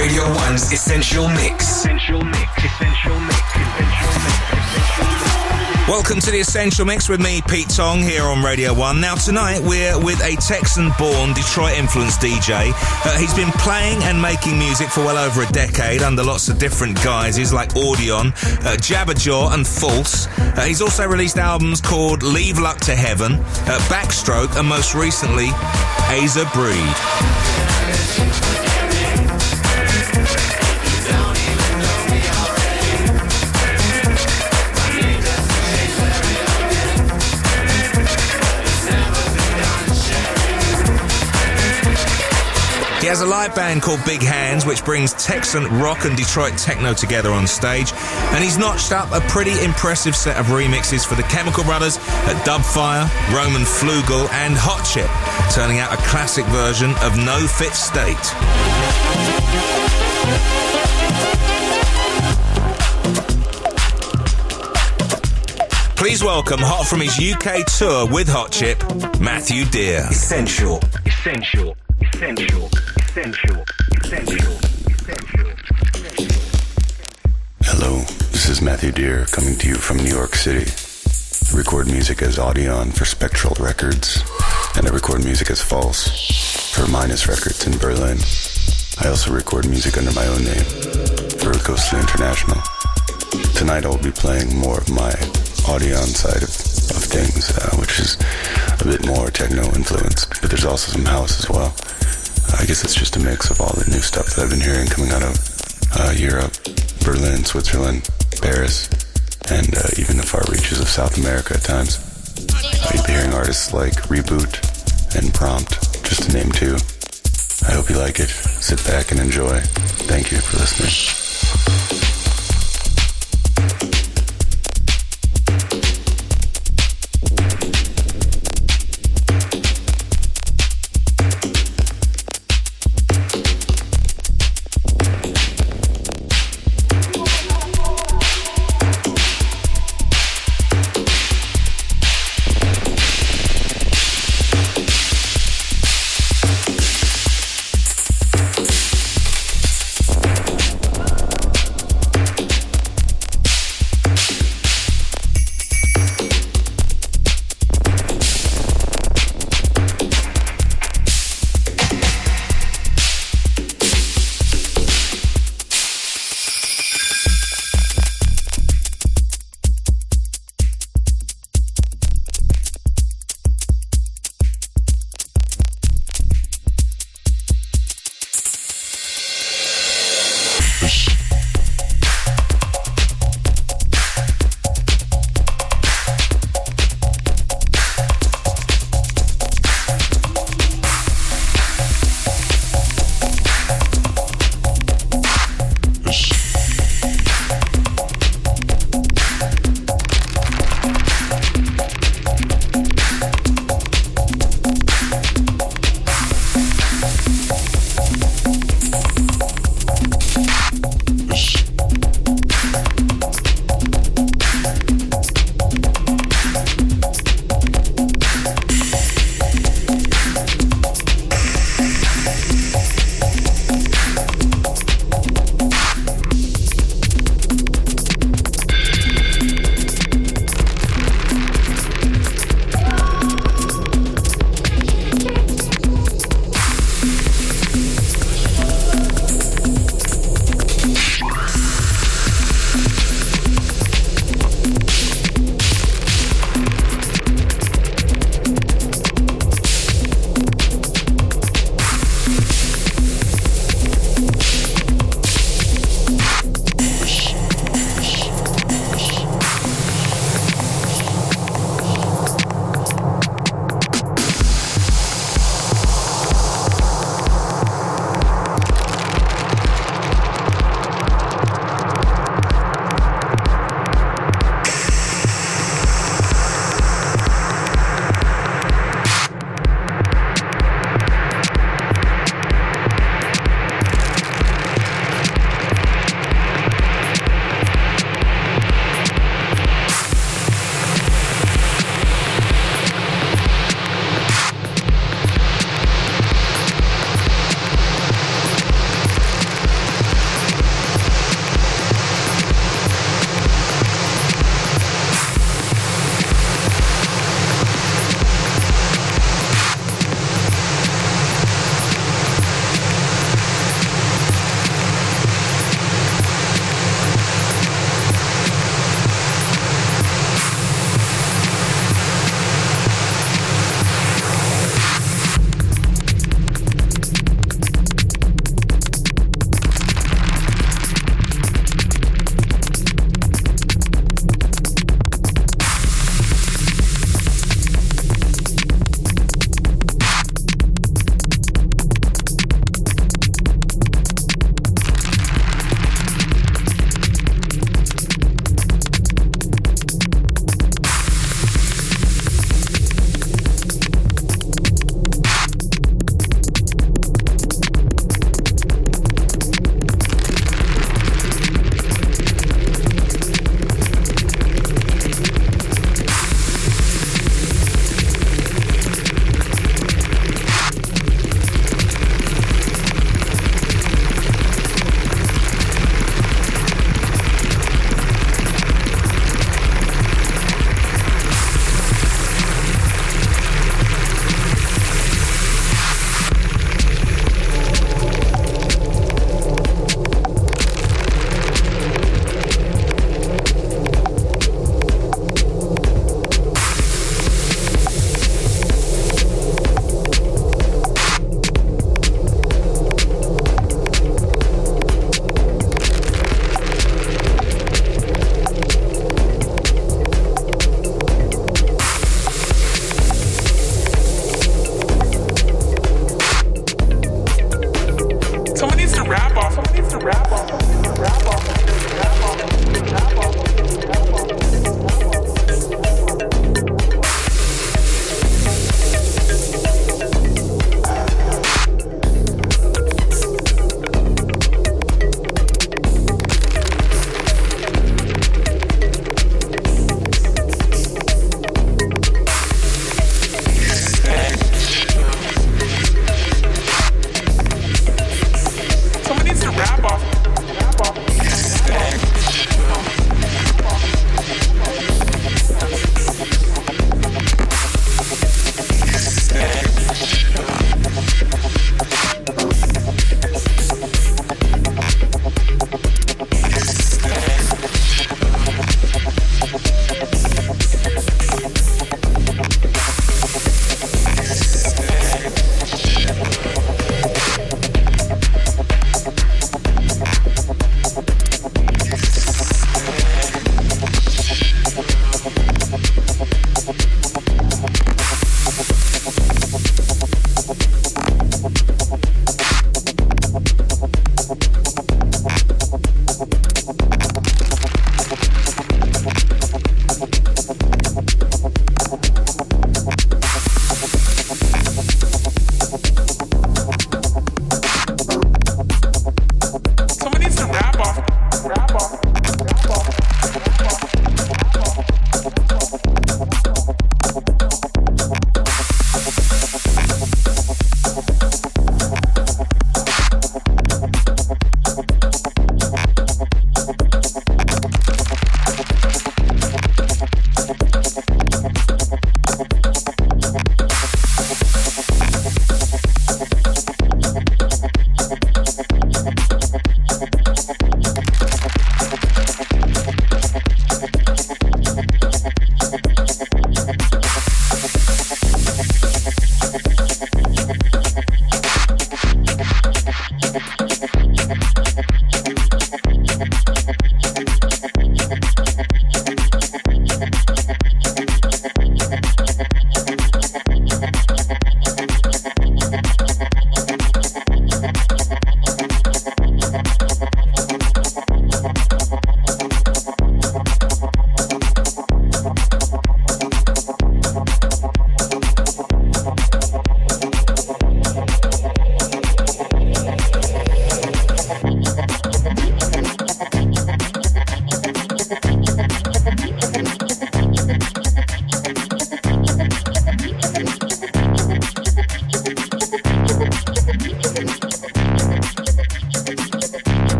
Radio 1's Essential Mix. Essential Mix. Essential Mix. Essential Mix. Welcome to the Essential Mix with me, Pete Tong, here on Radio 1. Now, tonight we're with a Texan born, Detroit influenced DJ. Uh, he's been playing and making music for well over a decade under lots of different guises like Audion, uh, Jabberjaw, and False. Uh, he's also released albums called Leave Luck to Heaven, uh, Backstroke, and most recently, Asa Breed. Has a live band called Big Hands, which brings Texan rock and Detroit techno together on stage. And he's notched up a pretty impressive set of remixes for the Chemical Brothers at Dubfire, Roman Flugel, and Hot Chip, turning out a classic version of No Fit State. Please welcome, hot from his UK tour with Hot Chip, Matthew Dear. Essential. Essential. Essential. Hello, this is Matthew Dear coming to you from New York City. I record music as Audion for Spectral Records, and I record music as False for Minus Records in Berlin. I also record music under my own name for International. Tonight I'll be playing more of my Audion side of, of things, uh, which is a bit more techno influenced, but there's also some house as well. I guess it's just a mix of all the new stuff that I've been hearing coming out of uh, Europe, Berlin, Switzerland, Paris, and uh, even the far reaches of South America at times. You'll be hearing artists like Reboot and Prompt, just to name two. I hope you like it. Sit back and enjoy. Thank you for listening.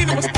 You.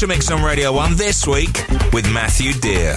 Essential Mix on Radio 1 this week with Matthew Dear.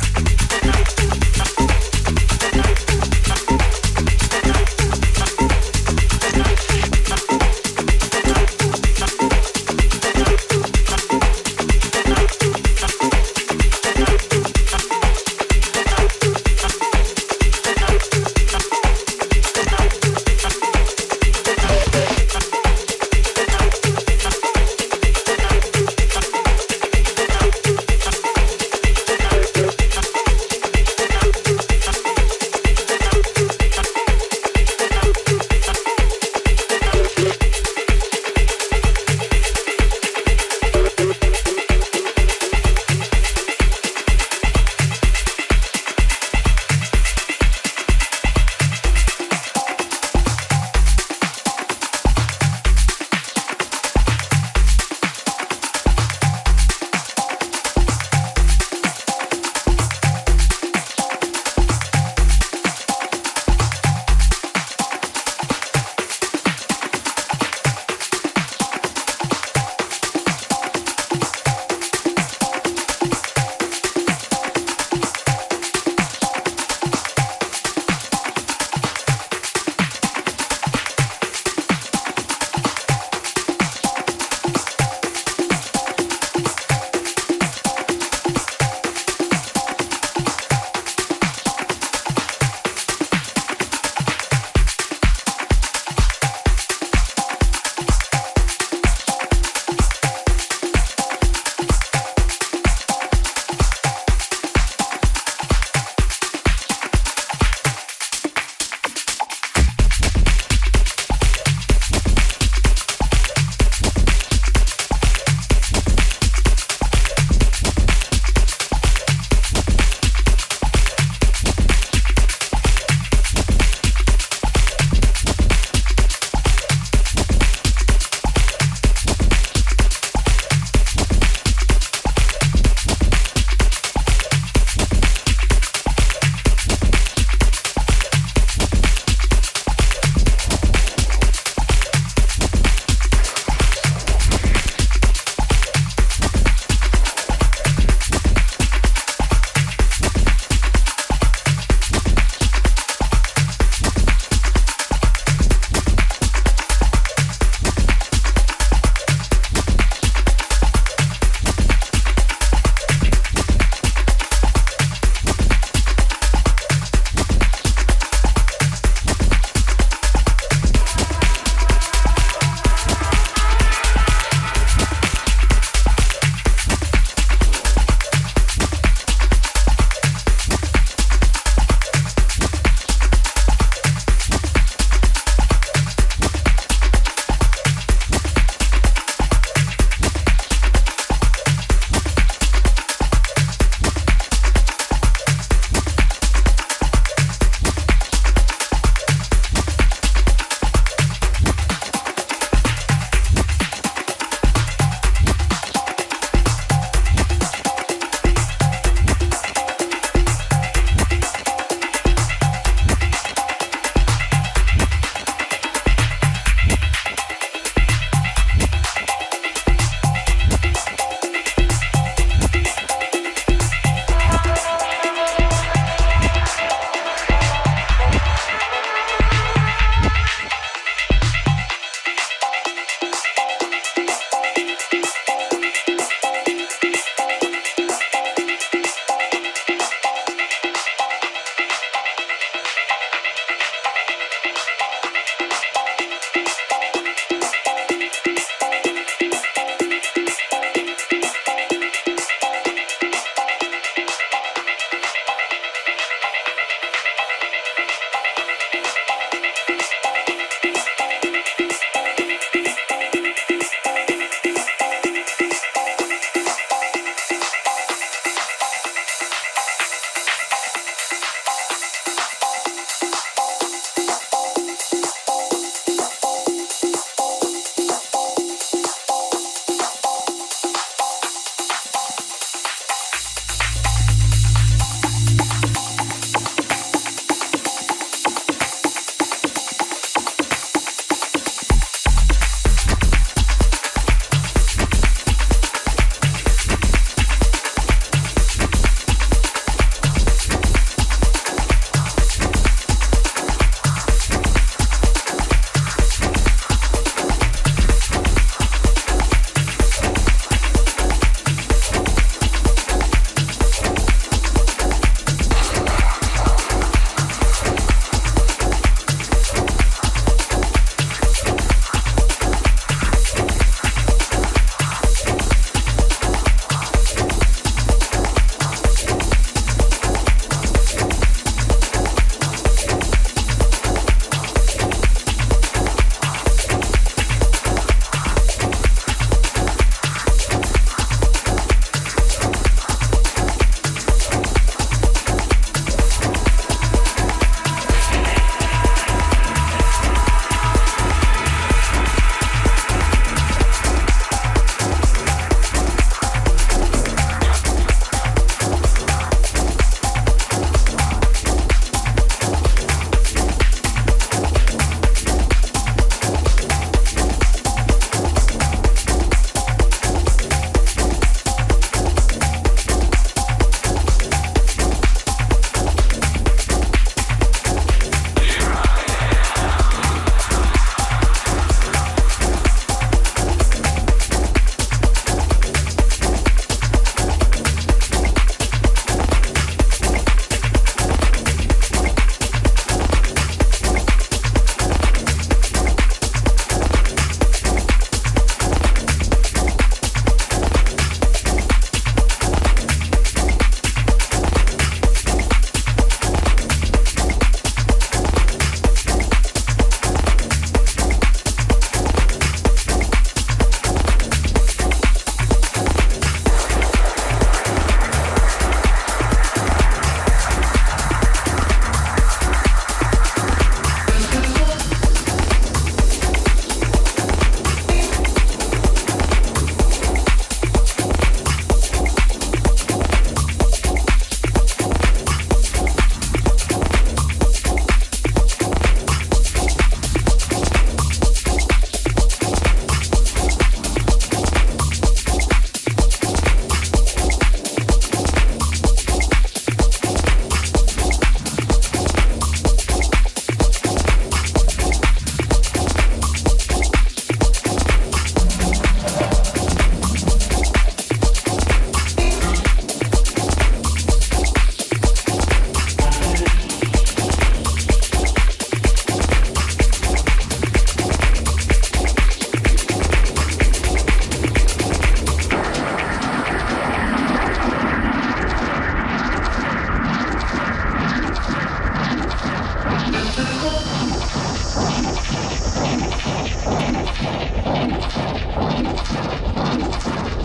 Oh, my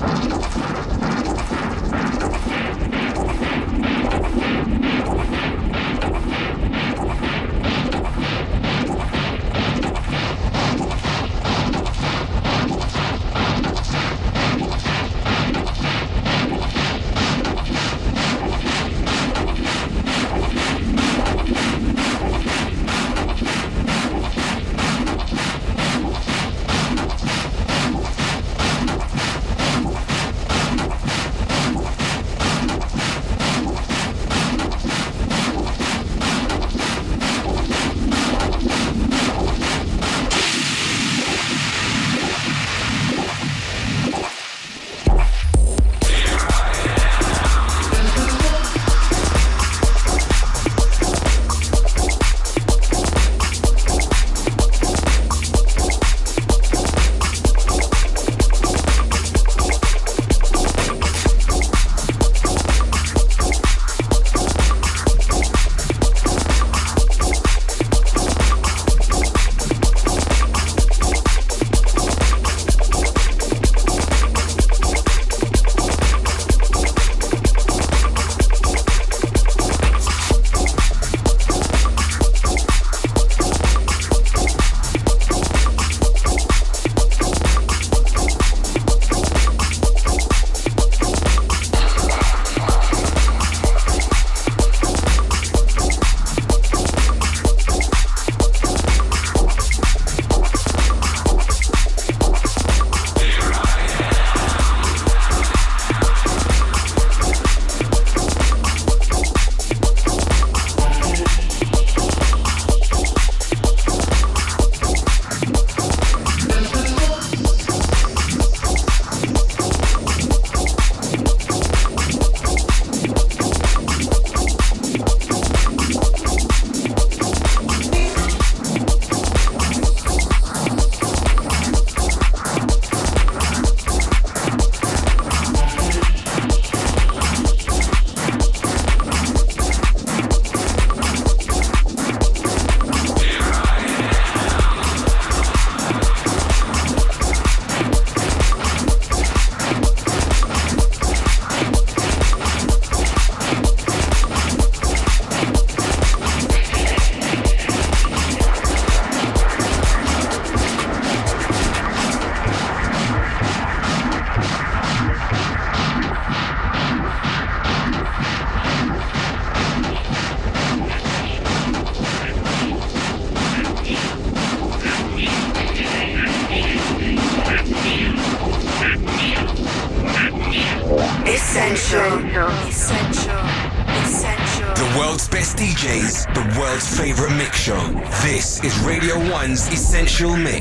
God. 1's Essential Mix.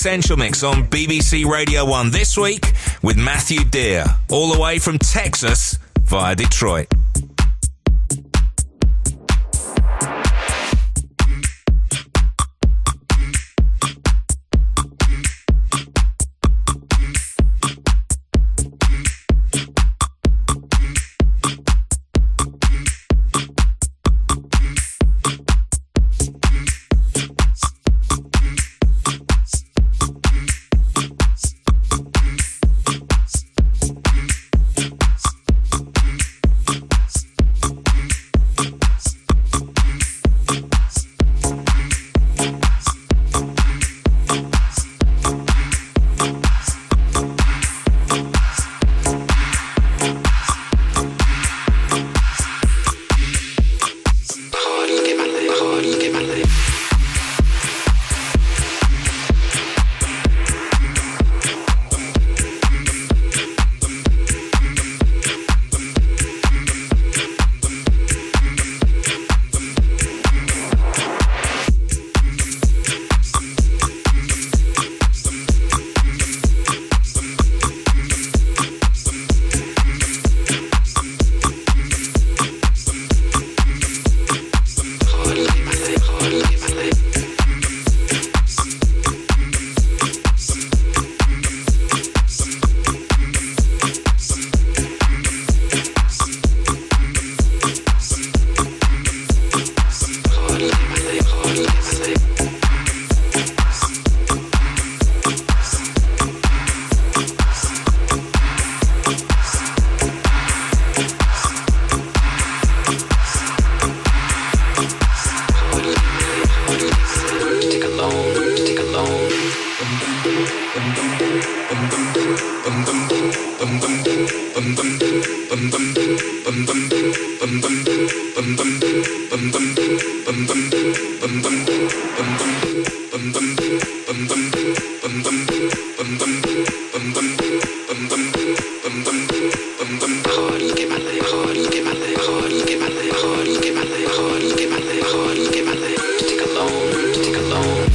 Essential Mix on BBC Radio 1 this week with Matthew Dear, all the way from Texas via Detroit. take alone.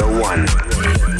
Radio 1.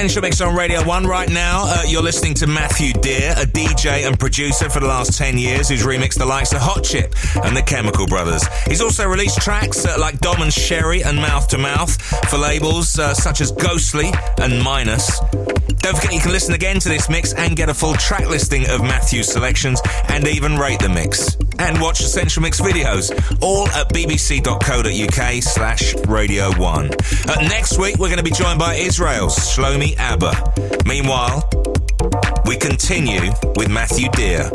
Essential Mix on Radio 1. Right now, uh, you're listening to Matthew Dear, a DJ and producer for the last 10 years who's remixed the likes of Hot Chip and the Chemical Brothers. He's also released tracks uh, like Don and Sherri and Mouth to Mouth for labels uh, such as Ghostly and Minus. Don't forget you can listen again to this mix and get a full track listing of Matthew's selections and even rate the mix. And watch Essential Mix videos, all at bbc.co.uk slash Radio 1. Uh, next week, we're going to be joined by Israel's Shlomi Aber. Meanwhile, we continue with Matthew Dear.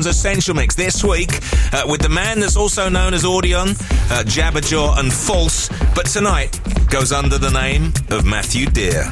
Is Radio 1's Essential Mix this week uh, with the man that's also known as Audion, uh, Jabberjaw and False, but tonight goes under the name of Matthew Dear.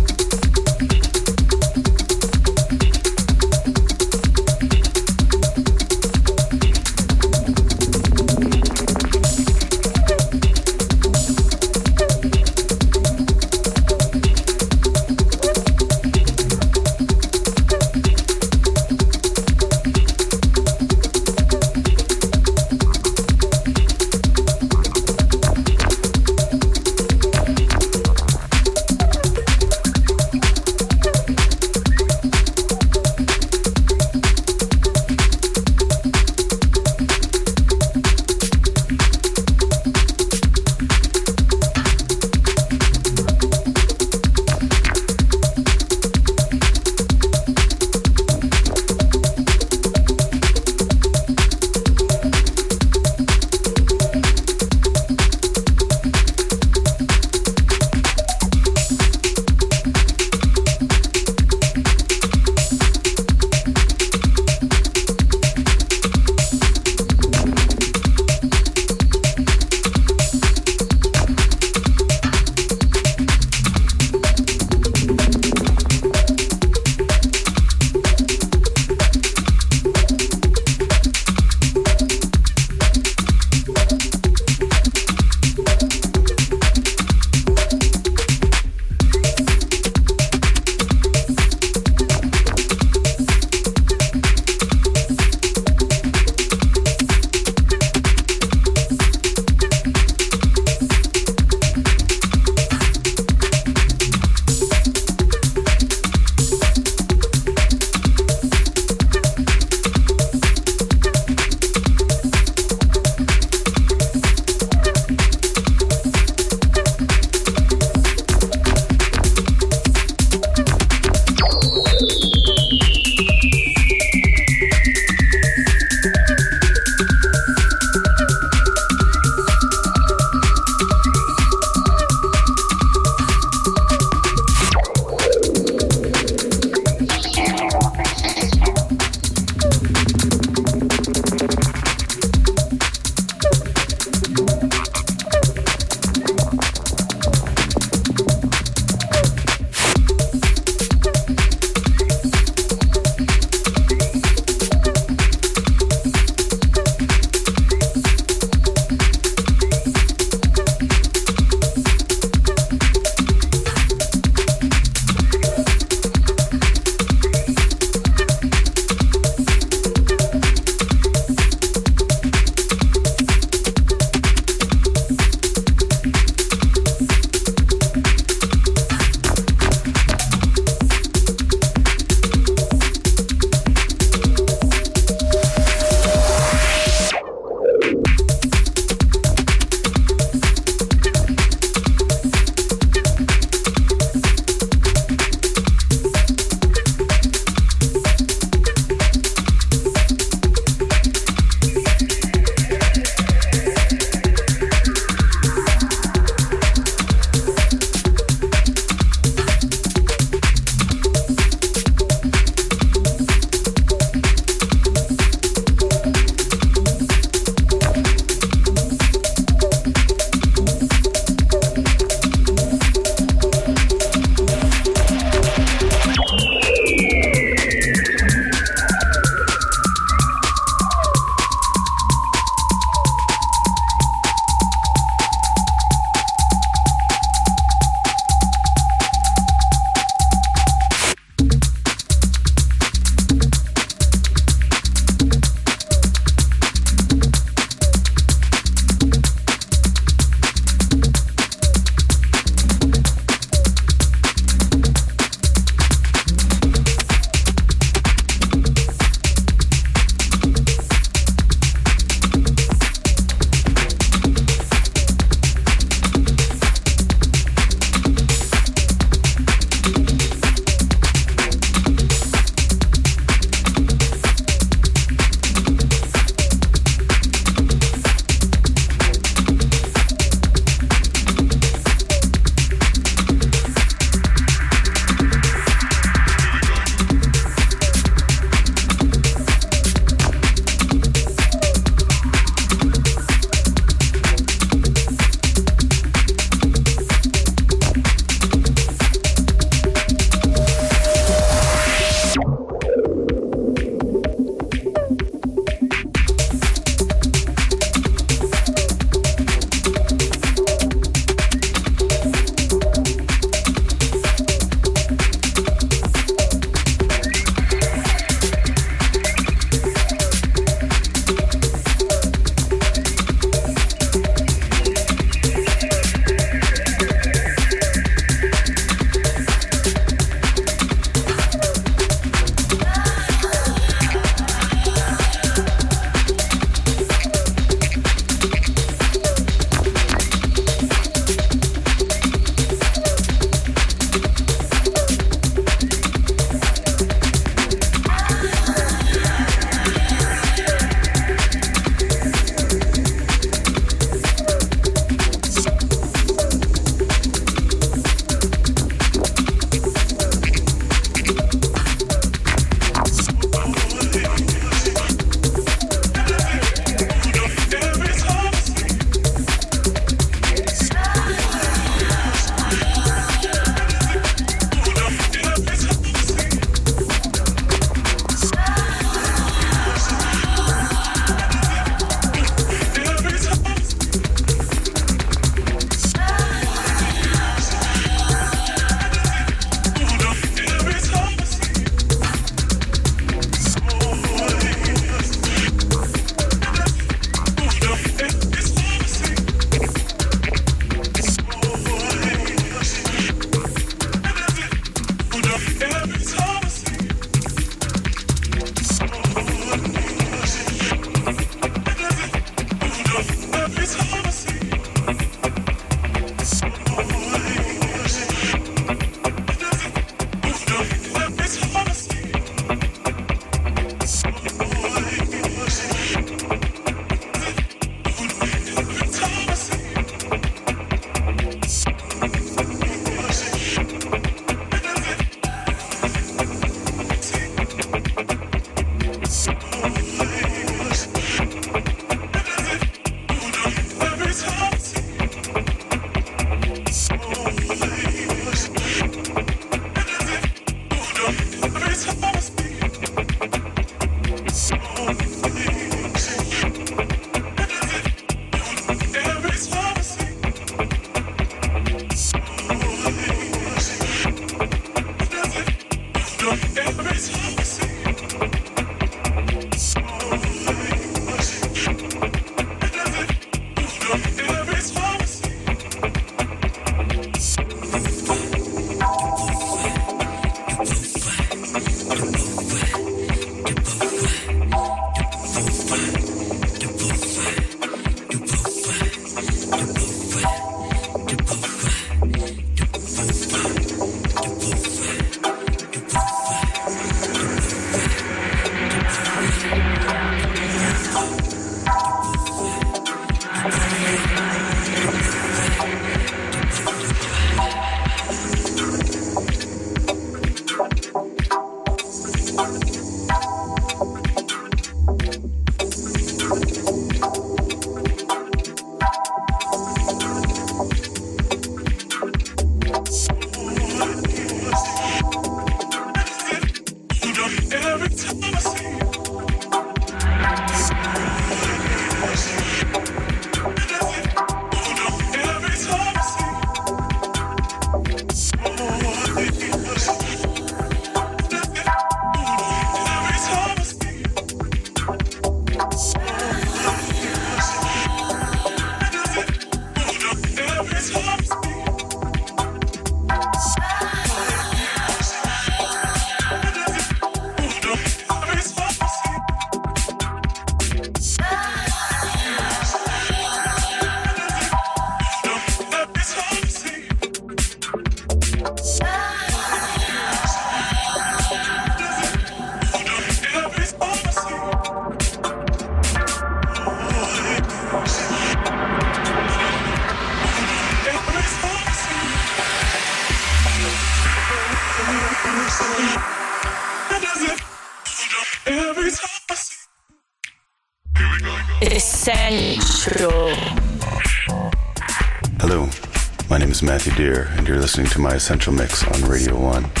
And you're listening to my Essential Mix on Radio 1.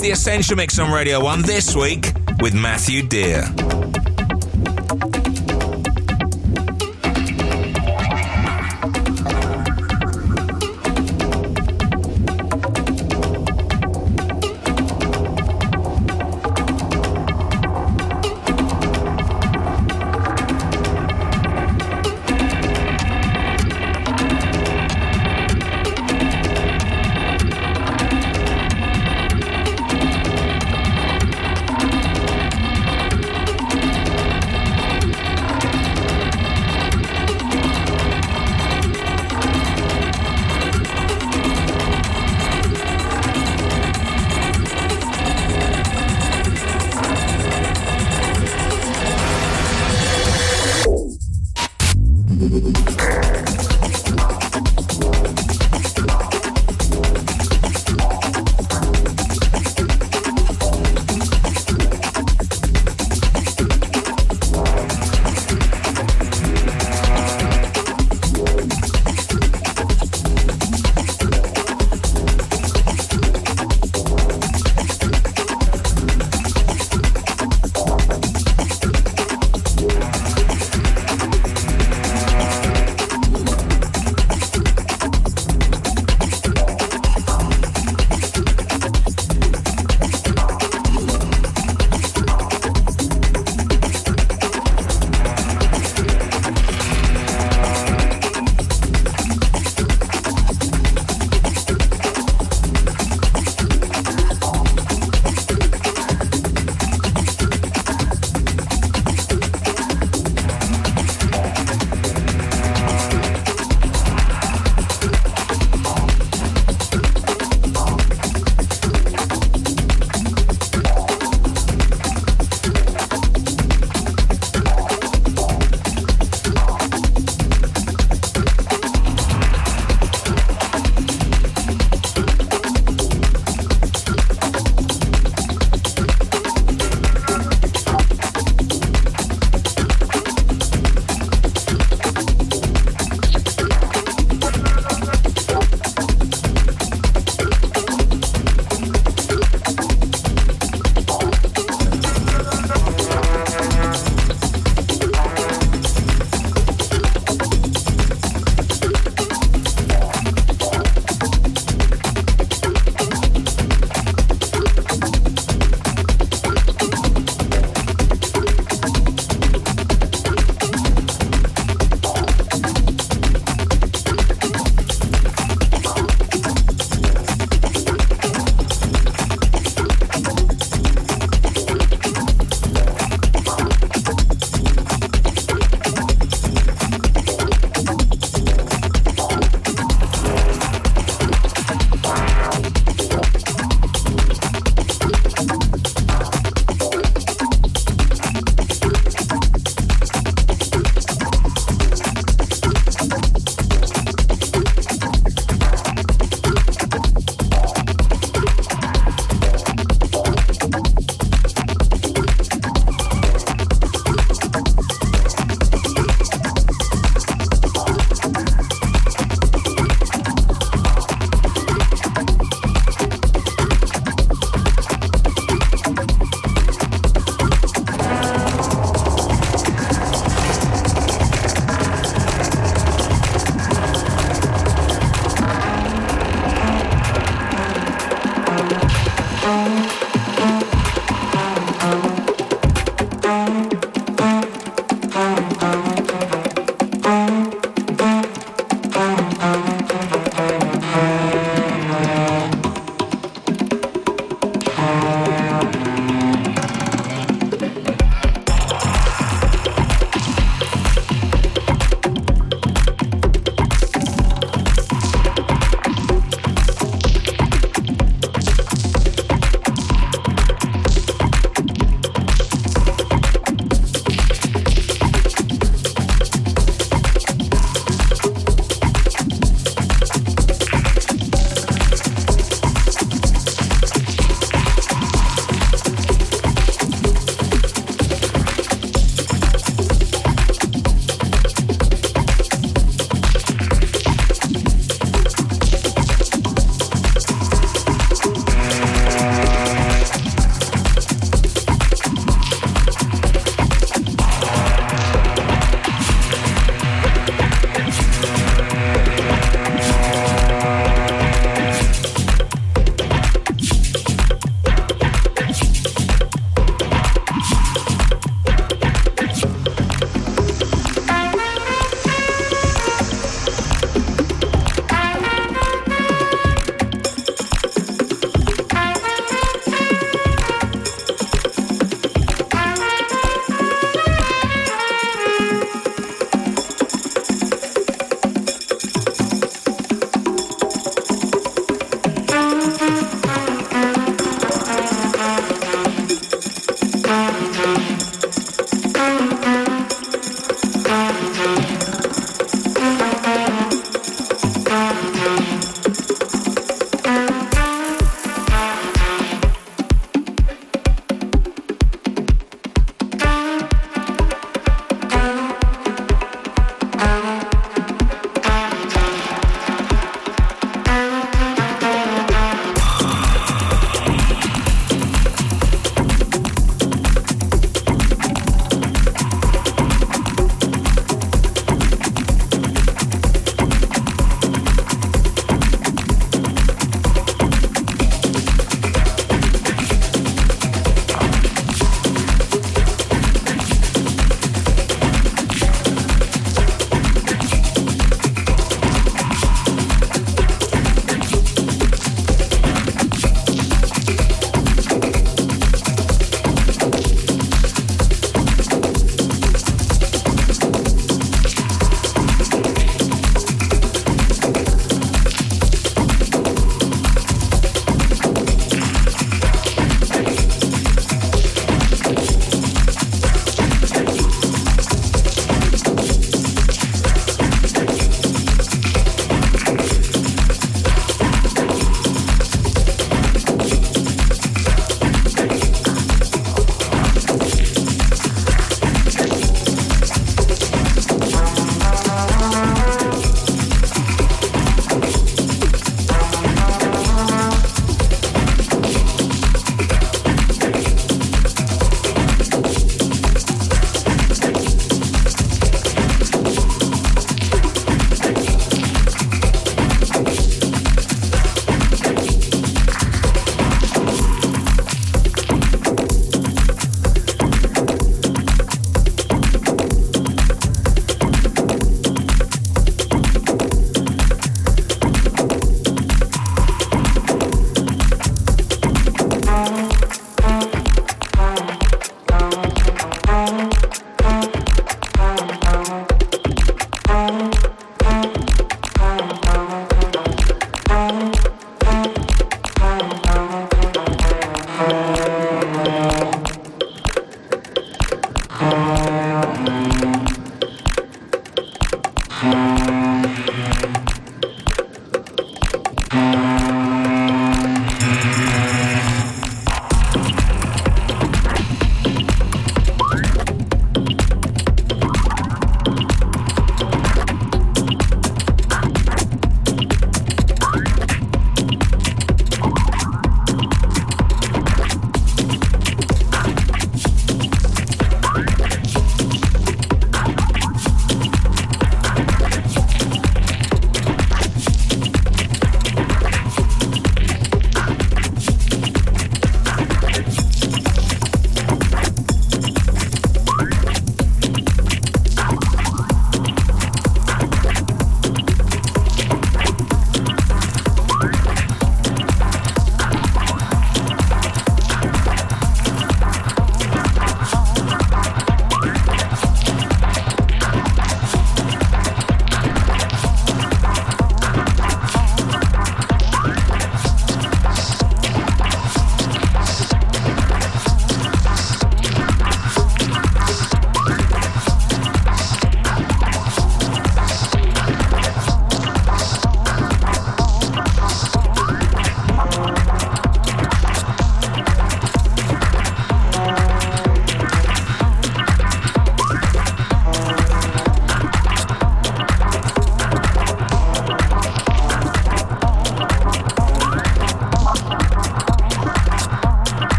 The Essential Mix on Radio 1 this week with Matthew Dear.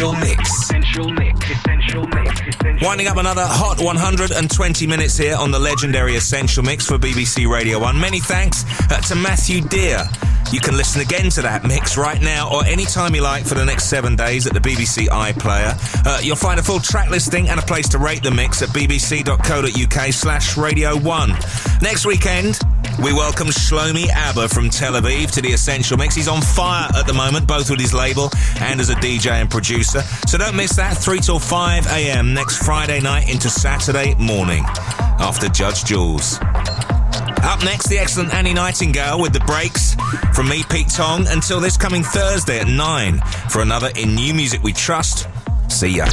Essential Mix. Essential Mix. Essential Mix. Essential Winding up another hot 120 minutes here on the legendary Essential Mix for BBC Radio 1. Many thanks uh, to Matthew Dear. You can listen again to that mix right now or anytime you like for the next seven days at the BBC iPlayer. Uh, you'll find a full track listing and a place to rate the mix at bbc.co.uk slash radio 1. Next weekend, we welcome Shlomi Aber from Tel Aviv to the Essential Mix. He's on fire at the moment, both with his label and as a DJ and producer. So don't miss that, 3 till 5 a.m. next Friday night into Saturday morning after Judge Jules. Up next, the excellent Annie Nightingale with the breaks. From me, Pete Tong, until this coming Thursday at 9 for another In New Music We Trust. See ya.